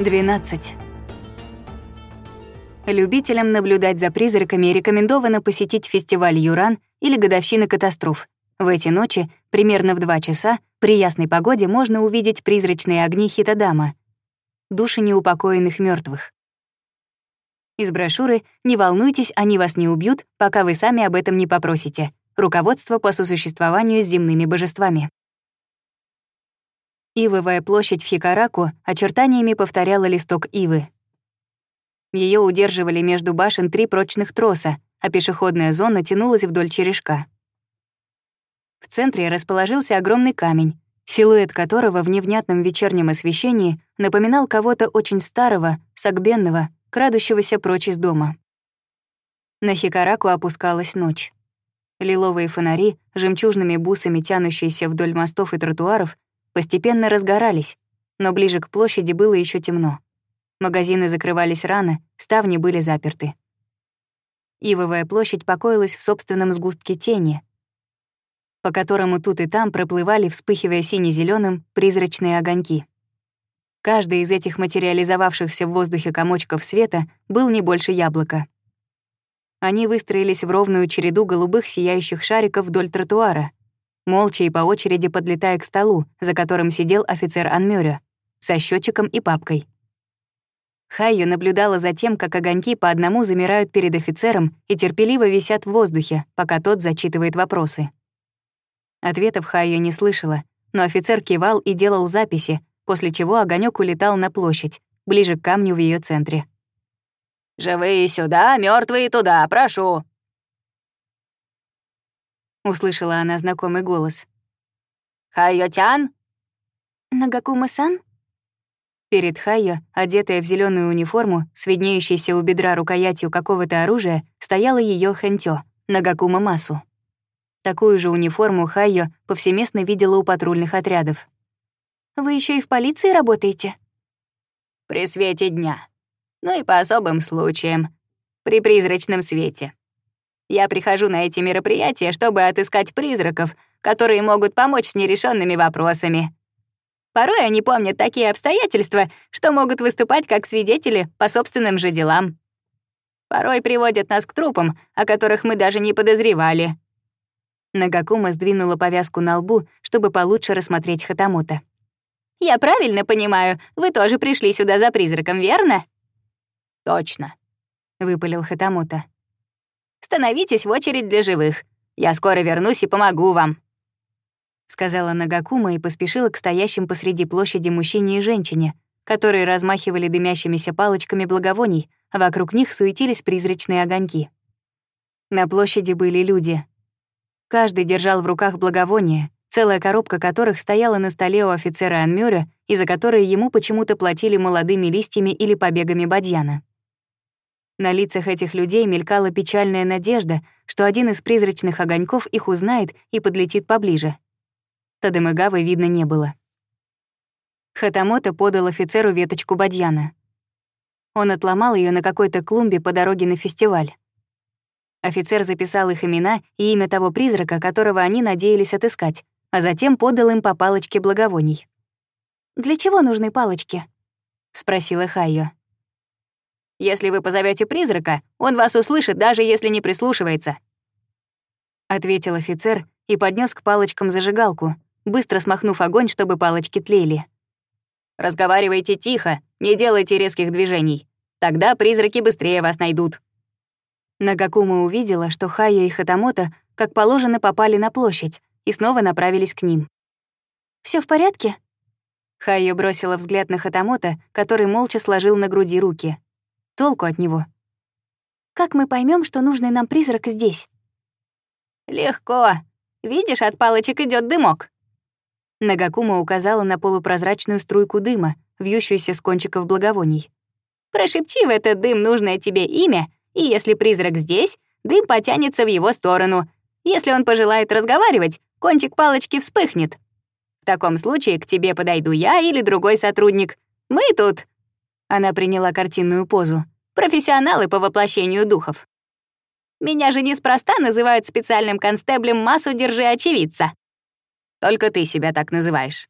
12. Любителям наблюдать за призраками рекомендовано посетить фестиваль Юран или годовщина катастроф. В эти ночи, примерно в 2 часа, при ясной погоде можно увидеть призрачные огни Хитадама, души неупокоенных мертвых. Из брошюры «Не волнуйтесь, они вас не убьют, пока вы сами об этом не попросите». Руководство по сосуществованию с земными божествами. Ивовая площадь в Хикараку очертаниями повторяла листок ивы. Ее удерживали между башен три прочных троса, а пешеходная зона тянулась вдоль черешка. В центре расположился огромный камень, силуэт которого в невнятном вечернем освещении напоминал кого-то очень старого, сагбенного, крадущегося прочь из дома. На Хикараку опускалась ночь. Лиловые фонари, жемчужными бусами тянущиеся вдоль мостов и тротуаров, постепенно разгорались, но ближе к площади было еще темно. Магазины закрывались рано, ставни были заперты. Ивовая площадь покоилась в собственном сгустке тени, по которому тут и там проплывали, вспыхивая сине зеленым призрачные огоньки. Каждый из этих материализовавшихся в воздухе комочков света был не больше яблока. Они выстроились в ровную череду голубых сияющих шариков вдоль тротуара, молча и по очереди подлетая к столу, за которым сидел офицер Анмёря, со счетчиком и папкой. Хайю наблюдала за тем, как огоньки по одному замирают перед офицером и терпеливо висят в воздухе, пока тот зачитывает вопросы. Ответов Хайю не слышала, но офицер кивал и делал записи, после чего огонек улетал на площадь, ближе к камню в ее центре. «Живые сюда, мертвые туда, прошу!» услышала она знакомый голос. «Хайотян?» «Нагакума-сан?» Перед Хайо, одетая в зеленую униформу, с виднеющейся у бедра рукоятью какого-то оружия, стояла ее хэнтё, Нагакума Масу. Такую же униформу Хайо повсеместно видела у патрульных отрядов. «Вы еще и в полиции работаете?» «При свете дня. Ну и по особым случаям. При призрачном свете», я прихожу на эти мероприятия, чтобы отыскать призраков, которые могут помочь с нерешенными вопросами. Порой они помнят такие обстоятельства, что могут выступать как свидетели по собственным же делам. Порой приводят нас к трупам, о которых мы даже не подозревали. Нагакума сдвинула повязку на лбу, чтобы получше рассмотреть Хатамута. «Я правильно понимаю, вы тоже пришли сюда за призраком, верно?» «Точно», — выпалил Хатамута становитесь в очередь для живых. Я скоро вернусь и помогу вам». Сказала Нагакума и поспешила к стоящим посреди площади мужчине и женщине, которые размахивали дымящимися палочками благовоний, а вокруг них суетились призрачные огоньки. На площади были люди. Каждый держал в руках благовония, целая коробка которых стояла на столе у офицера Анмюра, и за которые ему почему-то платили молодыми листьями или побегами бадьяна. На лицах этих людей мелькала печальная надежда, что один из призрачных огоньков их узнает и подлетит поближе. Тадемыгавы видно не было. Хатамото подал офицеру веточку бадьяна. Он отломал ее на какой-то клумбе по дороге на фестиваль. Офицер записал их имена и имя того призрака, которого они надеялись отыскать, а затем подал им по палочке благовоний. «Для чего нужны палочки?» — спросила Хайо. Если вы позовете призрака, он вас услышит, даже если не прислушивается». Ответил офицер и поднес к палочкам зажигалку, быстро смахнув огонь, чтобы палочки тлели. «Разговаривайте тихо, не делайте резких движений. Тогда призраки быстрее вас найдут». Нагакума увидела, что Хайо и Хатамото, как положено, попали на площадь и снова направились к ним. Все в порядке?» Хайо бросила взгляд на Хатамото, который молча сложил на груди руки. Толку от него. Как мы поймем, что нужный нам призрак здесь? Легко. Видишь, от палочек идет дымок. Нагакума указала на полупрозрачную струйку дыма, вьющуюся с кончиков благовоний. Прошепчи в этот дым нужное тебе имя, и если призрак здесь, дым потянется в его сторону. Если он пожелает разговаривать, кончик палочки вспыхнет. В таком случае к тебе подойду я или другой сотрудник. Мы тут. Она приняла картинную позу профессионалы по воплощению духов. Меня же неспроста называют специальным констеблем массу держи очевидца. Только ты себя так называешь.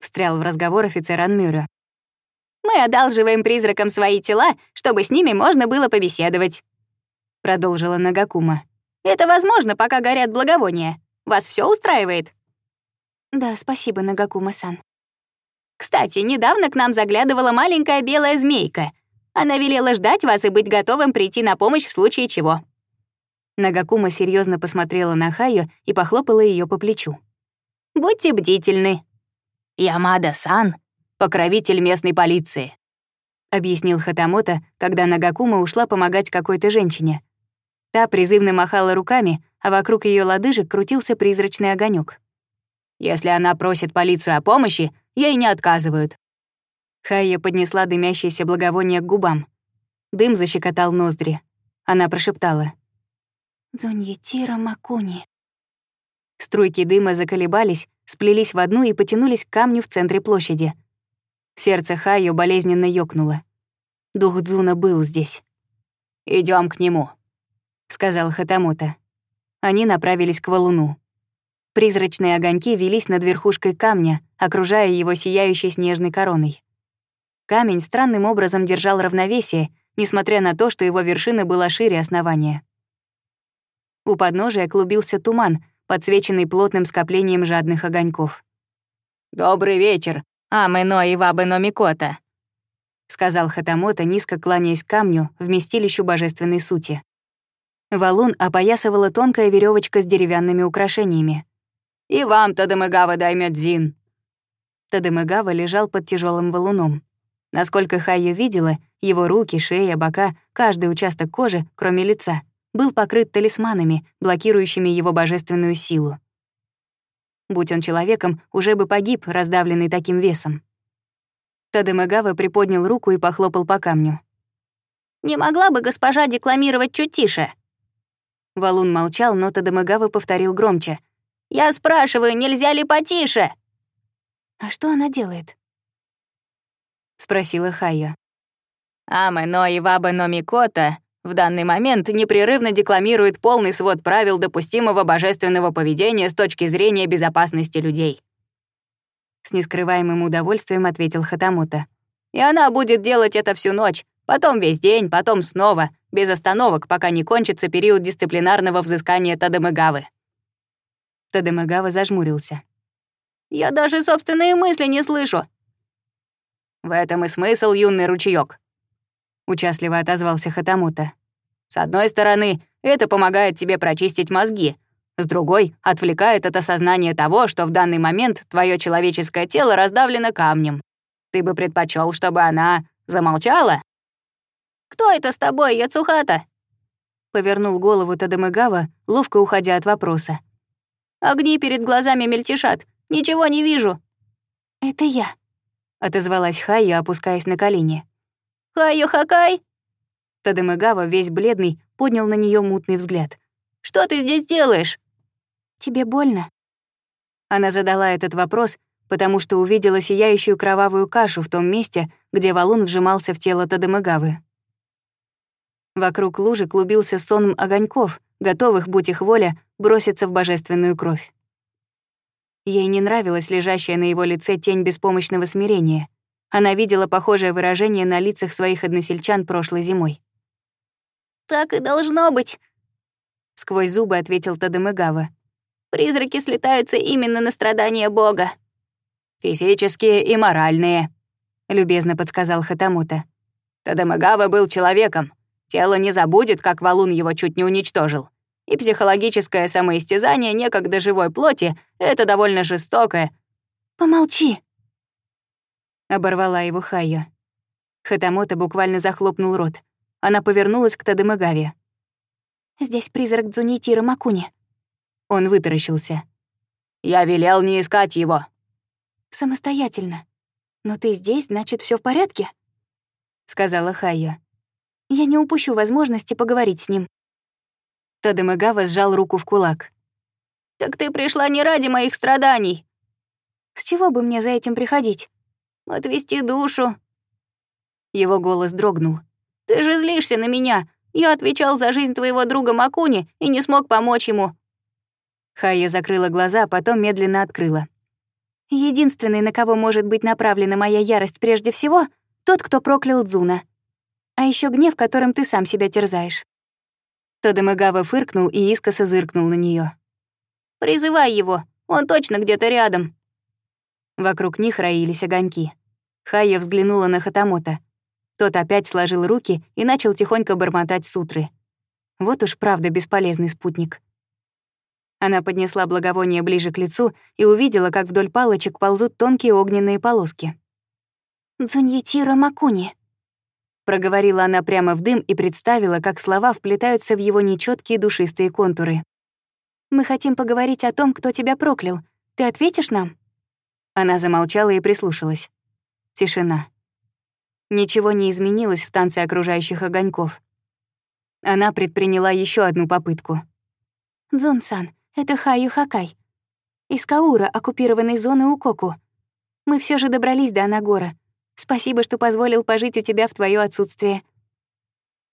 Встрял в разговор офицер Анмюрю. Мы одалживаем призракам свои тела, чтобы с ними можно было побеседовать. Продолжила Нагакума. Это возможно, пока горят благовония. Вас все устраивает? Да, спасибо, Нагакума-сан. Кстати, недавно к нам заглядывала маленькая белая змейка — она велела ждать вас и быть готовым прийти на помощь в случае чего». Нагакума серьезно посмотрела на Хаю и похлопала ее по плечу. «Будьте бдительны». «Ямада-сан — покровитель местной полиции», — объяснил Хатамото, когда Нагакума ушла помогать какой-то женщине. Та призывно махала руками, а вокруг ее лодыжек крутился призрачный огонек. «Если она просит полицию о помощи, ей не отказывают. Хайя поднесла дымящееся благовоние к губам. Дым защекотал ноздри. Она прошептала. «Дзуньетира Макуни». Струйки дыма заколебались, сплелись в одну и потянулись к камню в центре площади. Сердце Хайо болезненно ёкнуло. Дух Дзуна был здесь. Идем к нему», — сказал Хатамота. Они направились к валуну. Призрачные огоньки велись над верхушкой камня, окружая его сияющей снежной короной. Камень странным образом держал равновесие, несмотря на то, что его вершина была шире основания. У подножия клубился туман, подсвеченный плотным скоплением жадных огоньков. «Добрый вечер, Амэно и Вабэно Микота», — сказал Хатамота, низко кланяясь к камню, вместилищу божественной сути. Валун опоясывала тонкая веревочка с деревянными украшениями. «И вам Тадамыгава даймет зин». Тадамыгава лежал под тяжелым валуном. Насколько Хайо видела, его руки, шея, бока, каждый участок кожи, кроме лица, был покрыт талисманами, блокирующими его божественную силу. Будь он человеком, уже бы погиб, раздавленный таким весом. Тадемагава приподнял руку и похлопал по камню. «Не могла бы госпожа декламировать чуть тише?» Валун молчал, но Тадемагава повторил громче. «Я спрашиваю, нельзя ли потише?» «А что она делает?» — спросила Хайя. Амэ Нои Ваба Номикота в данный момент непрерывно декламирует полный свод правил допустимого божественного поведения с точки зрения безопасности людей. С нескрываемым удовольствием ответил Хатамото. И она будет делать это всю ночь, потом весь день, потом снова, без остановок, пока не кончится период дисциплинарного взыскания Тадемагавы. Тадемагава зажмурился. «Я даже собственные мысли не слышу. В этом и смысл, юный ручеёк. Участливо отозвался Хатамута. С одной стороны, это помогает тебе прочистить мозги. С другой, отвлекает от осознания того, что в данный момент твое человеческое тело раздавлено камнем. Ты бы предпочел, чтобы она замолчала? «Кто это с тобой, Яцухата?» Повернул голову Тадамыгава, ловко уходя от вопроса. «Огни перед глазами мельтешат. Ничего не вижу». «Это я», отозвалась Хайо, опускаясь на колени. «Хайо Хакай!» Тадемыгава, весь бледный, поднял на нее мутный взгляд. «Что ты здесь делаешь?» «Тебе больно?» Она задала этот вопрос, потому что увидела сияющую кровавую кашу в том месте, где валун вжимался в тело Тадемыгавы. Вокруг лужи клубился сонм огоньков, готовых, будь их воля, броситься в божественную кровь. Ей не нравилась лежащая на его лице тень беспомощного смирения. Она видела похожее выражение на лицах своих односельчан прошлой зимой. «Так и должно быть», — сквозь зубы ответил Тадемегава. «Призраки слетаются именно на страдания Бога». «Физические и моральные», — любезно подсказал Хатамута. «Тадемегава был человеком. Тело не забудет, как валун его чуть не уничтожил и психологическое самоистязание некогда живой плоти — это довольно жестокое. «Помолчи!» — оборвала его Хайо. Хатамота буквально захлопнул рот. Она повернулась к Тадемагаве. «Здесь призрак Дзунитира Макуни». Он вытаращился. «Я велел не искать его». «Самостоятельно. Но ты здесь, значит, все в порядке?» — сказала Хайо. «Я не упущу возможности поговорить с ним». Тадемагава сжал руку в кулак. «Так ты пришла не ради моих страданий!» «С чего бы мне за этим приходить?» «Отвести душу!» Его голос дрогнул. «Ты же злишься на меня! Я отвечал за жизнь твоего друга Макуни и не смог помочь ему!» Хая закрыла глаза, а потом медленно открыла. «Единственный, на кого может быть направлена моя ярость прежде всего, тот, кто проклял Дзуна. А еще гнев, которым ты сам себя терзаешь. Тодемагава фыркнул и искоса зыркнул на нее. «Призывай его, он точно где-то рядом». Вокруг них роились огоньки. Хая взглянула на Хатамота. Тот опять сложил руки и начал тихонько бормотать сутры. Вот уж правда бесполезный спутник. Она поднесла благовоние ближе к лицу и увидела, как вдоль палочек ползут тонкие огненные полоски. «Дзуньетира Макуни», Проговорила она прямо в дым и представила, как слова вплетаются в его нечеткие душистые контуры. «Мы хотим поговорить о том, кто тебя проклял. Ты ответишь нам?» Она замолчала и прислушалась. Тишина. Ничего не изменилось в танце окружающих огоньков. Она предприняла еще одну попытку. «Дзун-сан, это Хаю Хакай. Из Каура, оккупированной зоны Укоку. Мы все же добрались до Анагора. Спасибо, что позволил пожить у тебя в твое отсутствие.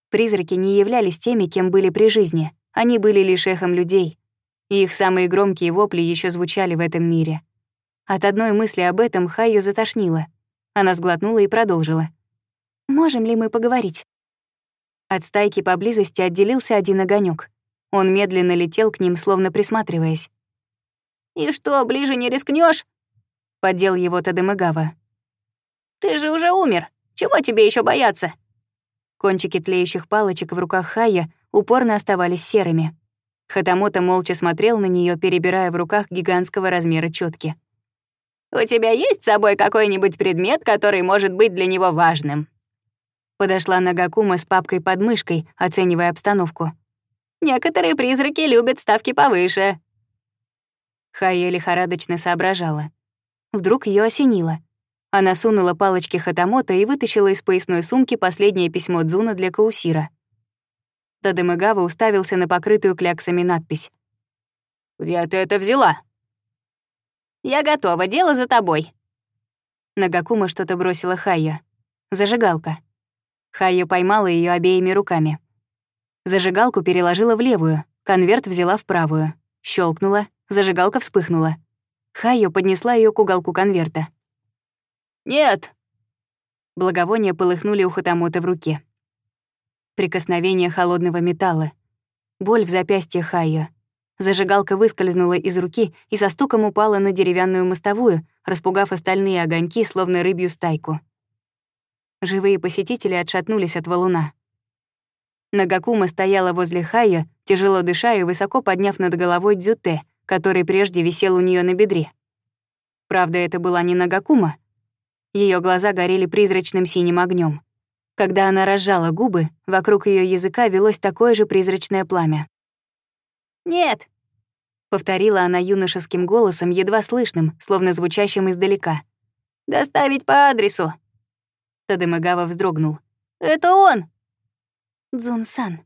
Призраки не являлись теми, кем были при жизни. Они были лишь эхом людей. И их самые громкие вопли еще звучали в этом мире. От одной мысли об этом Хайю затошнило. Она сглотнула и продолжила. «Можем ли мы поговорить?» От стайки поблизости отделился один огонек. Он медленно летел к ним, словно присматриваясь. «И что, ближе не рискнешь? поддел его Тадемагава. Ты же уже умер. Чего тебе еще бояться? Кончики тлеющих палочек в руках Хая упорно оставались серыми. Хатамота молча смотрел на нее, перебирая в руках гигантского размера четки. «У тебя есть с собой какой-нибудь предмет, который может быть для него важным?» Подошла Нагакума с папкой под мышкой, оценивая обстановку. «Некоторые призраки любят ставки повыше». Хая лихорадочно соображала. Вдруг ее осенило. Она сунула палочки Хатамото и вытащила из поясной сумки последнее письмо Дзуна для Каусира. Тадемагава уставился на покрытую кляксами надпись. «Где ты это взяла?» «Я готова, дело за тобой». Нагакума что-то бросила Хайо. Зажигалка. Хайо поймала ее обеими руками. Зажигалку переложила в левую, конверт взяла в правую. щелкнула, зажигалка вспыхнула. Хайо поднесла ее к уголку конверта. «Нет!» Благовония полыхнули у Хатамота в руке. Прикосновение холодного металла. Боль в запястье Хайо. Зажигалка выскользнула из руки и со стуком упала на деревянную мостовую, распугав остальные огоньки, словно рыбью стайку. Живые посетители отшатнулись от валуна. Нагакума стояла возле Хайо, тяжело дыша и высоко подняв над головой дзюте, который прежде висел у нее на бедре. Правда, это была не Нагакума, ее глаза горели призрачным синим огнем. Когда она разжала губы, вокруг ее языка велось такое же призрачное пламя. «Нет!» — повторила она юношеским голосом, едва слышным, словно звучащим издалека. «Доставить по адресу!» Тадемагава вздрогнул. «Это он!» «Дзун-сан!»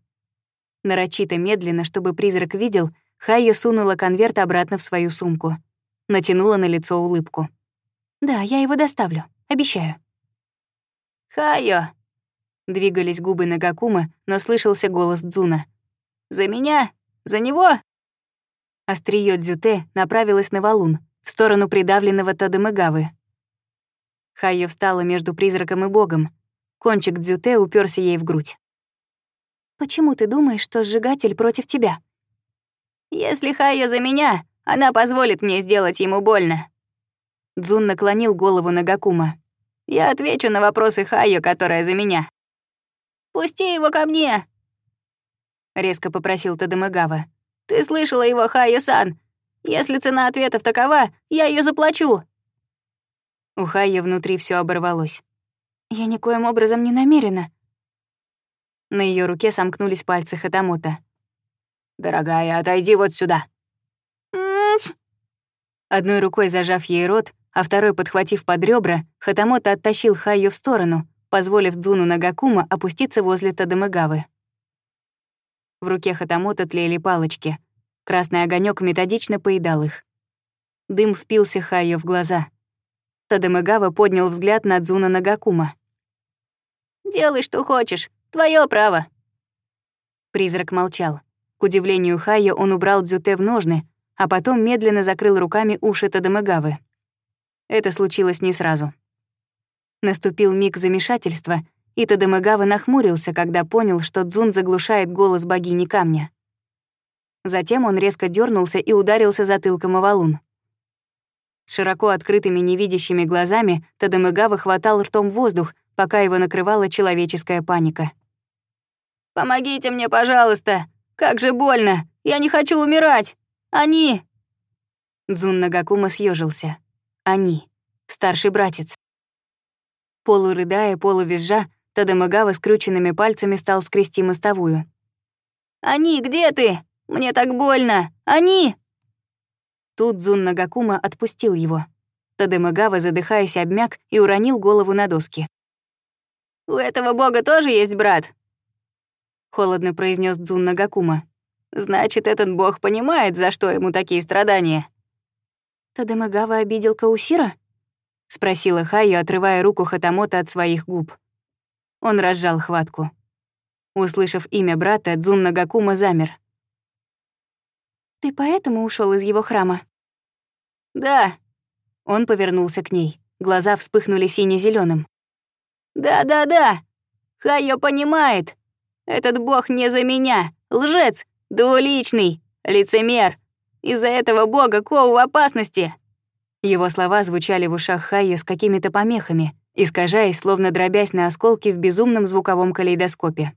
Нарочито медленно, чтобы призрак видел, Хайо сунула конверт обратно в свою сумку. Натянула на лицо улыбку. «Да, я его доставлю». Обещаю». «Хайо!» — двигались губы Нагакума, но слышался голос Дзуна. «За меня! За него!» Остриё Дзюте направилась на валун, в сторону придавленного Тадемагавы. Хайо встала между призраком и богом. Кончик Дзюте уперся ей в грудь. «Почему ты думаешь, что сжигатель против тебя?» «Если Хайо за меня, она позволит мне сделать ему больно», Дзун наклонил голову Нагакума. «Я отвечу на вопросы Хайо, которая за меня». «Пусти его ко мне!» Резко попросил Тадамагава. «Ты слышала его, Хайо-сан? Если цена ответов такова, я ее заплачу!» У Хайо внутри все оборвалось. «Я никоим образом не намерена». На ее руке сомкнулись пальцы Хатамота. «Дорогая, отойди вот сюда!» «М-м-м!» Одной рукой зажав ей рот, а второй, подхватив под ребра, Хатамото оттащил Хайо в сторону, позволив Дзуну Нагакума опуститься возле Тадамыгавы. В руке Хатамото тлели палочки. Красный огонек методично поедал их. Дым впился Хайо в глаза. Тадамыгава поднял взгляд на Дзуна Нагакума. «Делай, что хочешь. Твое право». Призрак молчал. К удивлению Хайо он убрал дзюте в ножны, а потом медленно закрыл руками уши Тадамагавы. Это случилось не сразу. Наступил миг замешательства, и Тадемагава нахмурился, когда понял, что Дзун заглушает голос богини камня. Затем он резко дернулся и ударился затылком о валун. С широко открытыми невидящими глазами Тадемагава хватал ртом воздух, пока его накрывала человеческая паника. «Помогите мне, пожалуйста! Как же больно! Я не хочу умирать! Они...» Дзун Нагакума съежился. Они. Старший братец. Полурыдая, полувизжа, Тадамагава скрюченными пальцами стал скрести мостовую. «Они, где ты? Мне так больно! Они!» Тут Зун Нагакума отпустил его. Тадамагава, задыхаясь, обмяк и уронил голову на доски. «У этого бога тоже есть брат?» Холодно произнес Дзун Нагакума. «Значит, этот бог понимает, за что ему такие страдания». Тадемагава обидел Каусира?» — спросила Хаю, отрывая руку Хатамота от своих губ. Он разжал хватку. Услышав имя брата, Дзун Нагакума замер. «Ты поэтому ушел из его храма?» «Да». Он повернулся к ней. Глаза вспыхнули сине зеленым «Да-да-да! Хайо понимает! Этот бог не за меня! Лжец! Двуличный! Лицемер! Из-за этого бога Коу в опасности!» Его слова звучали в ушах Хайя с какими-то помехами, искажаясь, словно дробясь на осколки в безумном звуковом калейдоскопе.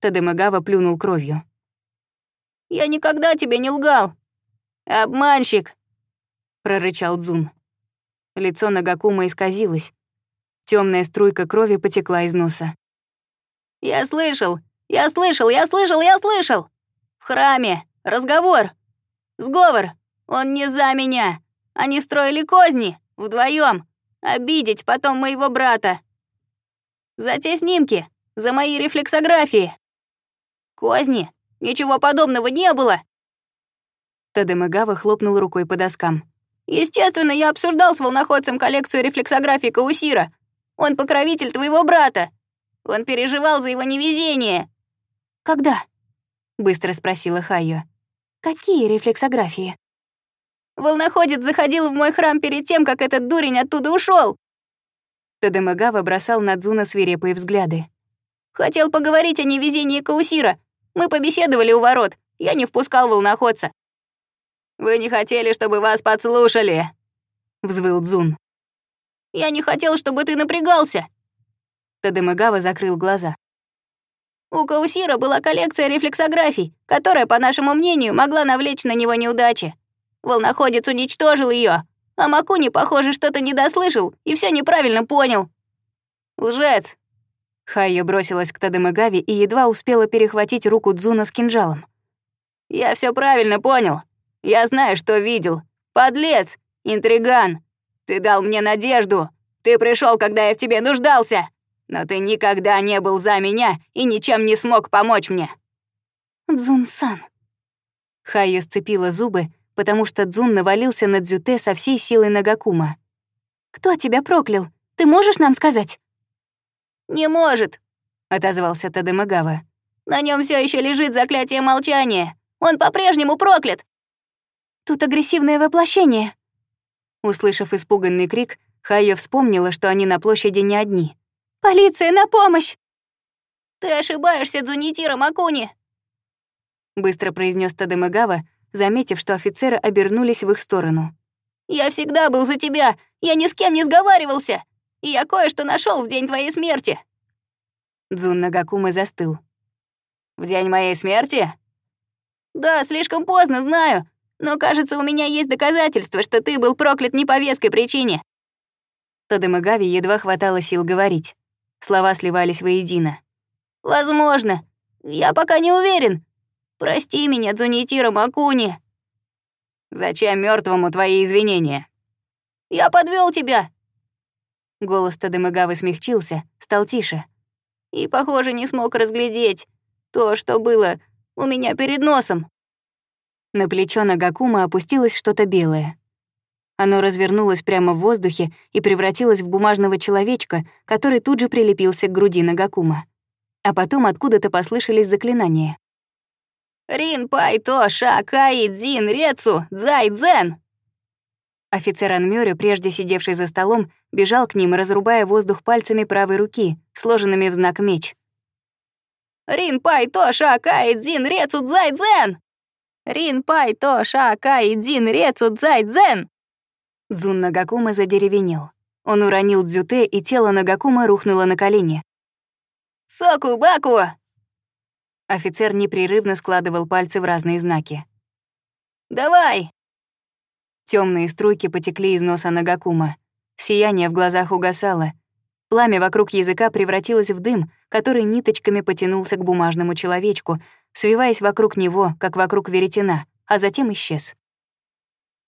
Тадемагава плюнул кровью. «Я никогда тебе не лгал! Обманщик!» — прорычал Дзун. Лицо Нагакума исказилось. Темная струйка крови потекла из носа. «Я слышал! Я слышал! Я слышал! Я слышал! В храме! Разговор! Сговор! Он не за меня! Они строили козни! Вдвоем! Обидеть потом моего брата! За те снимки! За мои рефлексографии! Козни! Ничего подобного не было!» Тадемагава хлопнул рукой по доскам. «Естественно, я обсуждал с волноходцем коллекцию рефлексографий Каусира. Он покровитель твоего брата. Он переживал за его невезение». «Когда?» — быстро спросила Хайо. Какие рефлексографии? Волноходец заходил в мой храм перед тем, как этот дурень оттуда ушел. Тадемагава бросал на Дзуна свирепые взгляды. «Хотел поговорить о невезении Каусира. Мы побеседовали у ворот. Я не впускал волноходца». «Вы не хотели, чтобы вас подслушали», — взвыл Дзун. «Я не хотел, чтобы ты напрягался». Тадемагава закрыл глаза. У Каусира была коллекция рефлексографий, которая, по нашему мнению, могла навлечь на него неудачи. Волноходец уничтожил ее, а Макуни, похоже, что-то недослышал и все неправильно понял. Лжец. Хайо бросилась к Тадемагави и едва успела перехватить руку Дзуна с кинжалом. «Я все правильно понял. Я знаю, что видел. Подлец! Интриган! Ты дал мне надежду! Ты пришел, когда я в тебе нуждался!» но ты никогда не был за меня и ничем не смог помочь мне». «Дзун-сан». Хая сцепила зубы, потому что Дзун навалился на Дзюте со всей силой Нагакума. «Кто тебя проклял? Ты можешь нам сказать?» «Не может», — отозвался Тадемагава. «На нем все еще лежит заклятие молчания. Он по-прежнему проклят!» «Тут агрессивное воплощение!» Услышав испуганный крик, Хайо вспомнила, что они на площади не одни. «Полиция, на помощь!» «Ты ошибаешься, Дзунитира Макуни!» Быстро произнес Тадемагава, заметив, что офицеры обернулись в их сторону. «Я всегда был за тебя! Я ни с кем не сговаривался! и я кое-что нашел в день твоей смерти». Дзун Нагакума застыл. «В день моей смерти?» «Да, слишком поздно, знаю, но, кажется, у меня есть доказательства, что ты был проклят не по веской причине». Слова сливались воедино. «Возможно. Я пока не уверен. Прости меня, Дзунитира Макуни». «Зачем мертвому твои извинения?» «Я подвел тебя!» Голос Тадемагавы смягчился, стал тише. И, похоже, не смог разглядеть то, что было у меня перед носом. На плечо Нагакума опустилось что-то белое. Оно развернулось прямо в воздухе и превратилось в бумажного человечка, который тут же прилепился к груди Нагакума. А потом откуда-то послышались заклинания. «Рин пай то ша каи дзин рецу дзай дзен!» Офицер Анмёря, прежде сидевший за столом, бежал к ним, разрубая воздух пальцами правой руки, сложенными в знак меч. «Рин пай то ша каи дзин рецу дзай дзен!» «Рин пай то ша каи дзин рецу дзай дзен!» Дзун Нагакума задеревенел. Он уронил дзюте, и тело Нагакума рухнуло на колени. «Соку-баку!» Офицер непрерывно складывал пальцы в разные знаки. «Давай!» Темные струйки потекли из носа Нагакума. Сияние в глазах угасало. Пламя вокруг языка превратилось в дым, который ниточками потянулся к бумажному человечку, свиваясь вокруг него, как вокруг веретена, а затем исчез.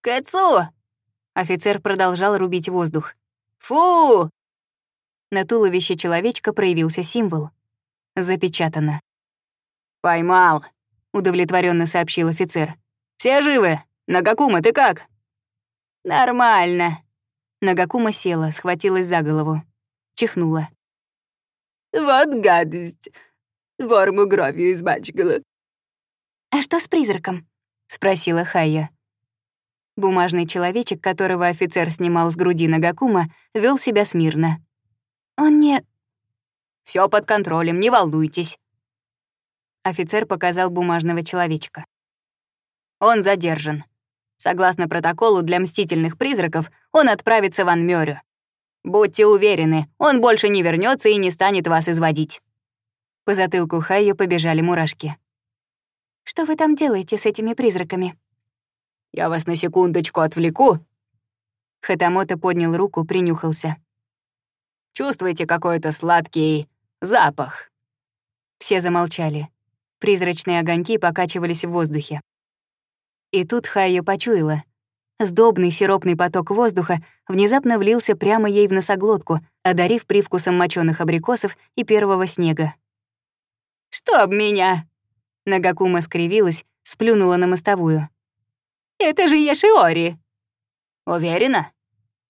«Кэцу!» Офицер продолжал рубить воздух. «Фу!» На туловище человечка проявился символ. Запечатано. «Поймал!» — удовлетворенно сообщил офицер. «Все живы! Нагакума, ты как?» «Нормально!» Нагакума села, схватилась за голову. Чихнула. «Вот гадость! Ворму гровью избачкала!» «А что с призраком?» — спросила Хайя. Бумажный человечек, которого офицер снимал с груди Нагакума, вел себя смирно. «Он не...» Все под контролем, не волнуйтесь». Офицер показал бумажного человечка. «Он задержан. Согласно протоколу для мстительных призраков, он отправится в Анмёрю. Будьте уверены, он больше не вернется и не станет вас изводить». По затылку Хайо побежали мурашки. «Что вы там делаете с этими призраками?» Я вас на секундочку отвлеку». Хатамото поднял руку, принюхался. «Чувствуете какой-то сладкий запах?» Все замолчали. Призрачные огоньки покачивались в воздухе. И тут Хайо почуяла. Сдобный сиропный поток воздуха внезапно влился прямо ей в носоглотку, одарив привкусом моченых абрикосов и первого снега. «Чтоб меня!» Нагакума скривилась, сплюнула на мостовую. «Это же Яшиори!» «Уверена?»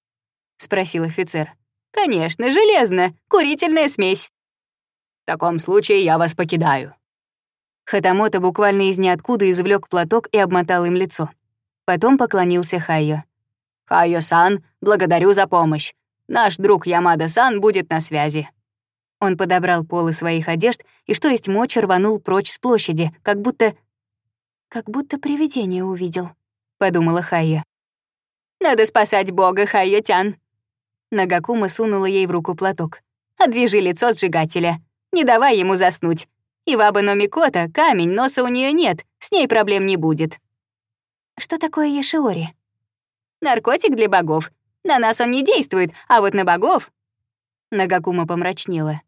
— спросил офицер. «Конечно, железно, курительная смесь». «В таком случае я вас покидаю». Хатамото буквально из ниоткуда извлек платок и обмотал им лицо. Потом поклонился Хайо. «Хайо-сан, благодарю за помощь. Наш друг Ямада-сан будет на связи». Он подобрал полы своих одежд и, что есть мочи, рванул прочь с площади, как будто... как будто привидение увидел подумала Хайя. «Надо спасать бога, Хайя Тян!» Нагакума сунула ей в руку платок. «Обвяжи лицо сжигателя. Не давай ему заснуть. Иваба Номикота, камень, носа у нее нет, с ней проблем не будет». «Что такое Ешиори?» «Наркотик для богов. На нас он не действует, а вот на богов...» Нагакума помрачнела.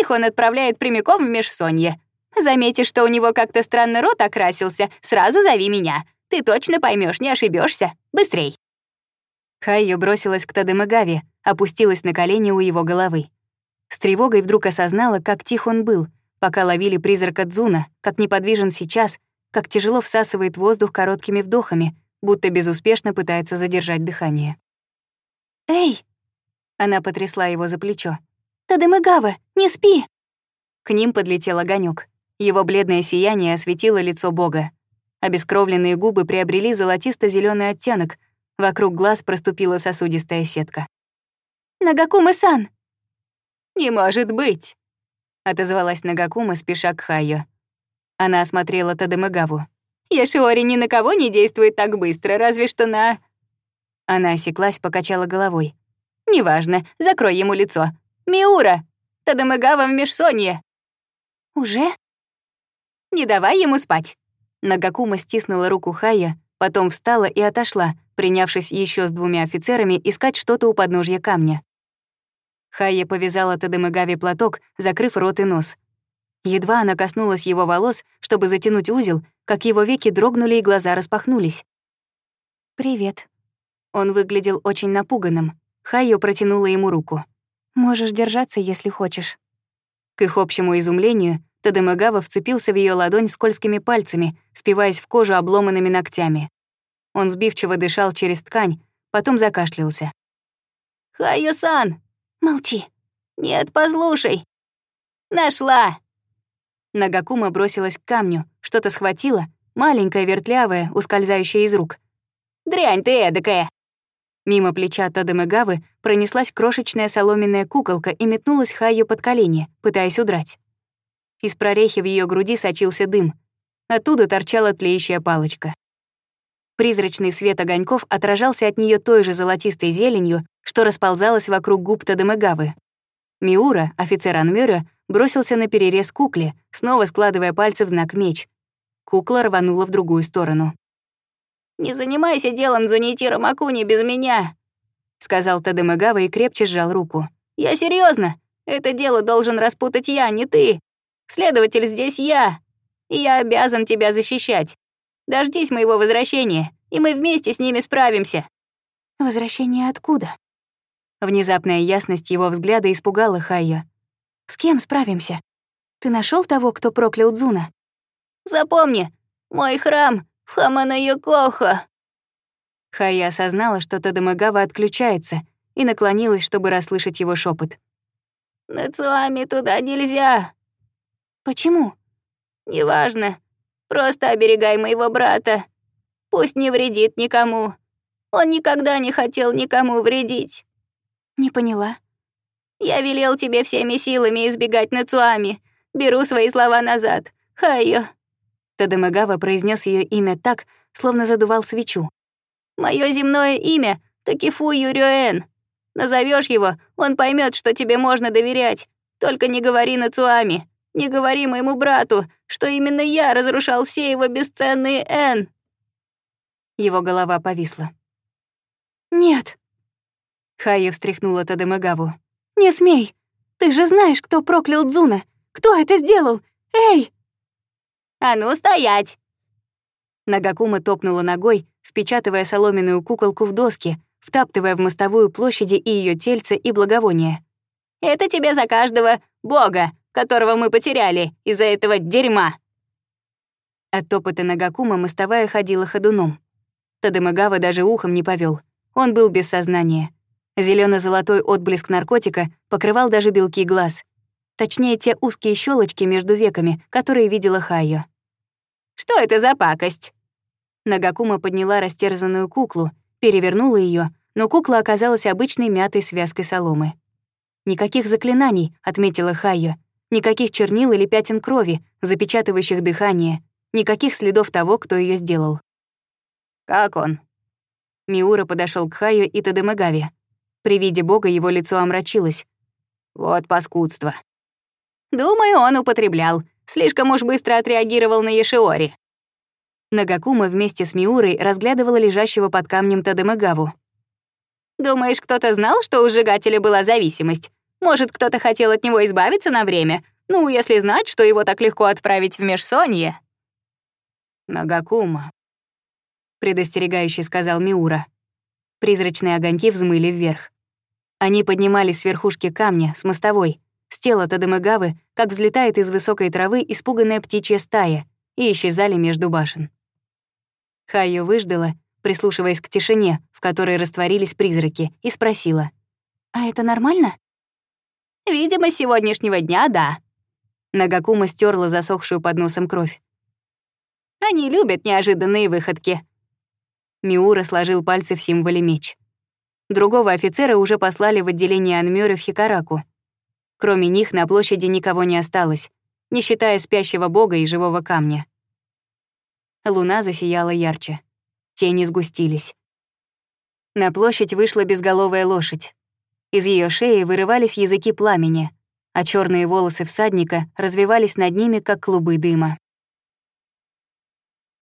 «Их он отправляет прямиком в межсонье. Заметишь, что у него как-то странно рот окрасился, сразу зови меня. Ты точно поймешь, не ошибешься. Быстрей!» Хайо бросилась к Тадемагаве, опустилась на колени у его головы. С тревогой вдруг осознала, как тих он был, пока ловили призрака Дзуна, как неподвижен сейчас, как тяжело всасывает воздух короткими вдохами, будто безуспешно пытается задержать дыхание. «Эй!» Она потрясла его за плечо. «Тадемагава, не спи!» К ним подлетел огонек. Его бледное сияние осветило лицо бога. Обескровленные губы приобрели золотисто зеленый оттенок, вокруг глаз проступила сосудистая сетка. «Нагакума-сан!» «Не может быть!» — отозвалась Нагакума, спеша к Хайо. Она осмотрела Тадемагаву. «Яшиори ни на кого не действует так быстро, разве что на...» Она осеклась, покачала головой. «Неважно, закрой ему лицо. Миура! Тадамагава в межсонье!» «Уже?» «Не давай ему спать!» Нагакума стиснула руку Хая, потом встала и отошла, принявшись еще с двумя офицерами искать что-то у подножья камня. Хая повязала Тадемыгави платок, закрыв рот и нос. Едва она коснулась его волос, чтобы затянуть узел, как его веки дрогнули и глаза распахнулись. «Привет». Он выглядел очень напуганным. Хайо протянула ему руку. «Можешь держаться, если хочешь». К их общему изумлению, Тадемагава вцепился в ее ладонь скользкими пальцами, впиваясь в кожу обломанными ногтями. Он сбивчиво дышал через ткань, потом закашлялся. «Хаю-сан!» «Молчи!» «Нет, послушай!» «Нашла!» Нагакума бросилась к камню, что-то схватила, маленькая, вертлявая, ускользающая из рук. «Дрянь ты эдакая!» Мимо плеча Тадемегавы пронеслась крошечная соломенная куколка и метнулась Хаю под колени, пытаясь удрать. Из прорехи в ее груди сочился дым. Оттуда торчала тлеющая палочка. Призрачный свет огоньков отражался от нее той же золотистой зеленью, что расползалась вокруг губ Тадемегавы. Миура, офицер Анмёря, бросился на перерез кукле, снова складывая пальцы в знак меч. Кукла рванула в другую сторону. «Не занимайся делом Дзунитира Макуни без меня!» — сказал Тадемегава и крепче сжал руку. «Я серьезно. Это дело должен распутать я, не ты. Следователь здесь я, и я обязан тебя защищать. Дождись моего возвращения, и мы вместе с ними справимся». «Возвращение откуда?» Внезапная ясность его взгляда испугала Хайо. «С кем справимся? Ты нашел того, кто проклял Дзуна?» «Запомни, мой храм в Хамана-Юкоха». Хайя осознала, что Тадамагава отключается, и наклонилась, чтобы расслышать его шепот. «Нацуами туда нельзя. Почему? Неважно. Просто оберегай моего брата. Пусть не вредит никому. Он никогда не хотел никому вредить. Не поняла. Я велел тебе всеми силами избегать Нацуами. Беру свои слова назад. Хайо. Тадамагава произнес ее имя так, словно задувал свечу. Мое земное имя — Такифу Юрюэн. Назовешь его, он поймет, что тебе можно доверять. Только не говори Нацуами. Не говори моему брату, что именно я разрушал все его бесценные Н. Его голова повисла. «Нет». Хая встряхнула Тадемагаву. «Не смей! Ты же знаешь, кто проклял Дзуна! Кто это сделал? Эй!» «А ну, стоять!» Нагакума топнула ногой, впечатывая соломенную куколку в доски, втаптывая в мостовую площади и ее тельце, и благовоние. «Это тебе за каждого бога, которого мы потеряли из-за этого дерьма!» От топота Нагакума мостовая ходила ходуном. Тадемагава даже ухом не повел. Он был без сознания. зелено золотой отблеск наркотика покрывал даже белки глаз. Точнее, те узкие щелочки между веками, которые видела Хайо. «Что это за пакость?» Нагакума подняла растерзанную куклу, перевернула ее, но кукла оказалась обычной мятой связкой соломы. «Никаких заклинаний», — отметила Хайо, Никаких чернил или пятен крови, запечатывающих дыхание. Никаких следов того, кто ее сделал. «Как он?» Миура подошел к Хаю и Тадемагаве. При виде бога его лицо омрачилось. «Вот паскудство». «Думаю, он употреблял. Слишком уж быстро отреагировал на Ешиори». Нагакума вместе с Миурой разглядывала лежащего под камнем Тадемагаву. «Думаешь, кто-то знал, что у сжигателя была зависимость? Может, кто-то хотел от него избавиться на время? Ну, если знать, что его так легко отправить в межсонье». «Нагакума», — предостерегающе сказал Миура. Призрачные огоньки взмыли вверх. Они поднимались с верхушки камня, с мостовой. С тела Тадамыгавы, как взлетает из высокой травы испуганная птичья стая, и исчезали между башен. Хайо выждала, прислушиваясь к тишине, в которой растворились призраки, и спросила. «А это нормально?» Видимо, сегодняшнего дня — да». Нагакума стерла засохшую под носом кровь. «Они любят неожиданные выходки». Миура сложил пальцы в символе меч. Другого офицера уже послали в отделение Анмёры в Хикараку. Кроме них на площади никого не осталось, не считая спящего бога и живого камня. Луна засияла ярче. Тени сгустились. На площадь вышла безголовая лошадь. Из ее шеи вырывались языки пламени, а черные волосы всадника развивались над ними, как клубы дыма.